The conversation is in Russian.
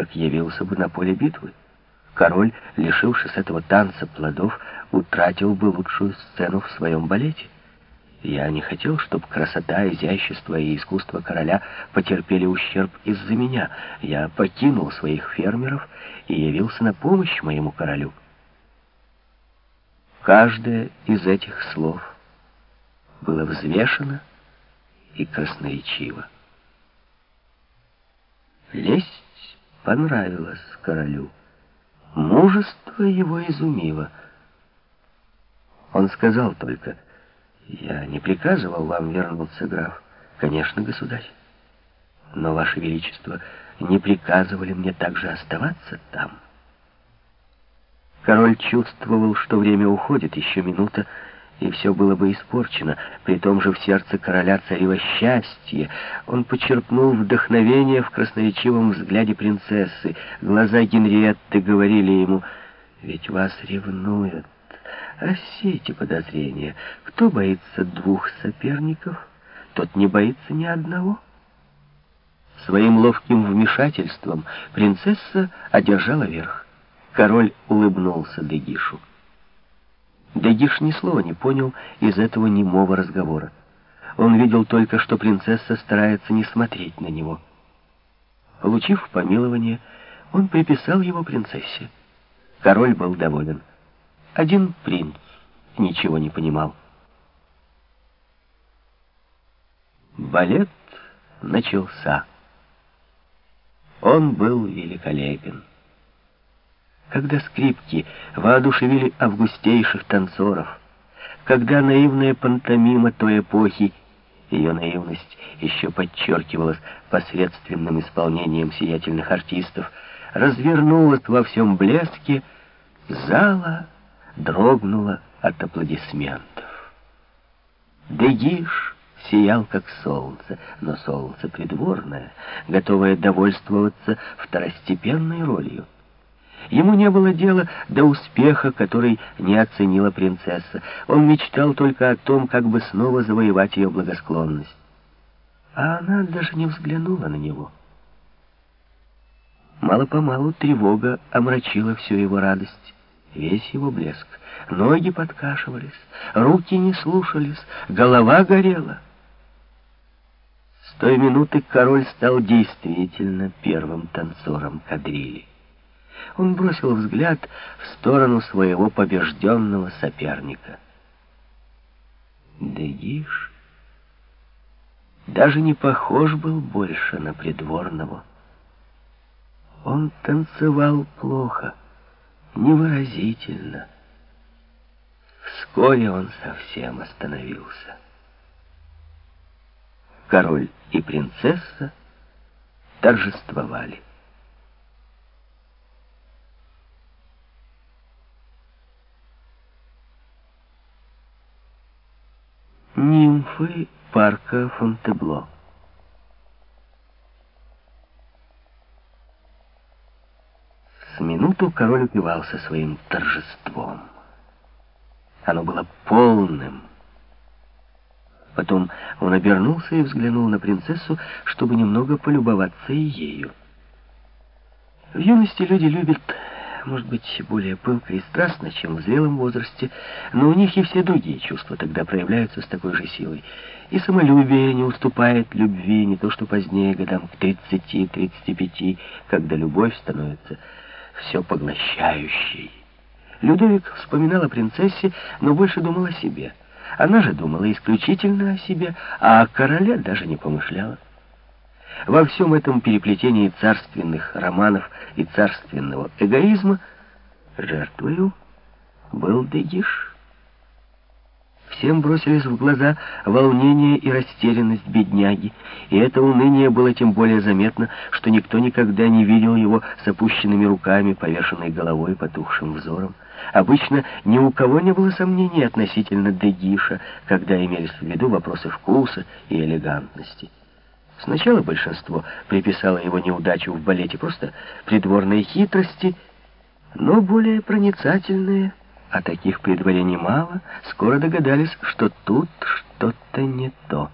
как явился бы на поле битвы. Король, лишившись этого танца плодов, утратил бы лучшую сцену в своем балете. Я не хотел, чтобы красота, изящество и искусство короля потерпели ущерб из-за меня. Я покинул своих фермеров и явился на помощь моему королю. Каждое из этих слов было взвешено и красноречиво. Лесть понравилась королю. Мужество его изумило. Он сказал только, «Я не приказывал вам вернуться, граф». «Конечно, государь. Но, Ваше Величество, не приказывали мне также оставаться там». Король чувствовал, что время уходит, еще минута, и все было бы испорчено. При том же в сердце короля царило счастье. Он почерпнул вдохновение в красноречивом взгляде принцессы. Глаза Генриетты говорили ему, «Ведь вас ревнуют». Все эти подозрения, кто боится двух соперников, тот не боится ни одного. Своим ловким вмешательством принцесса одержала верх. Король улыбнулся Дегишу. Дегиш ни слова не понял из этого немого разговора. Он видел только, что принцесса старается не смотреть на него. Получив помилование, он приписал его принцессе. Король был доволен. Один принц ничего не понимал. Балет начался. Он был великолепен когда скрипки воодушевили августейших танцоров, когда наивная пантомима той эпохи, ее наивность еще подчеркивалась посредственным исполнением сиятельных артистов, развернулась во всем блеске, зала дрогнула от аплодисментов. Дегиш сиял, как солнце, но солнце придворное, готовое довольствоваться второстепенной ролью. Ему не было дела до успеха, который не оценила принцесса. Он мечтал только о том, как бы снова завоевать ее благосклонность. А она даже не взглянула на него. Мало-помалу тревога омрачила всю его радость, весь его блеск. Ноги подкашивались, руки не слушались, голова горела. С той минуты король стал действительно первым танцором кадрили. Он бросил взгляд в сторону своего побежденного соперника. Дегиш даже не похож был больше на придворного. Он танцевал плохо, невыразительно. Вскоре он совсем остановился. Король и принцесса торжествовали. Нимфы парка Фонтебло. С минуту король упивался своим торжеством. Оно было полным. Потом он обернулся и взглянул на принцессу, чтобы немного полюбоваться и ею. В юности люди любят может быть, более пылко и страстно, чем в зрелом возрасте, но у них и все другие чувства тогда проявляются с такой же силой. И самолюбие не уступает любви, не то что позднее, годам к 30-35, когда любовь становится все поглощающей. Людовик вспоминал о принцессе, но больше думал о себе. Она же думала исключительно о себе, а о короле даже не помышляла. Во всем этом переплетении царственных романов и царственного эгоизма жертвою был Дегиш. Всем бросились в глаза волнение и растерянность бедняги, и это уныние было тем более заметно, что никто никогда не видел его с опущенными руками, повешенной головой, потухшим взором. Обычно ни у кого не было сомнений относительно Дегиша, когда имелись в виду вопросы вкуса и элегантности. Сначала большинство приписало его неудачу в балете просто придворной хитрости, но более проницательные, а таких при дворе немало, скоро догадались, что тут что-то не то.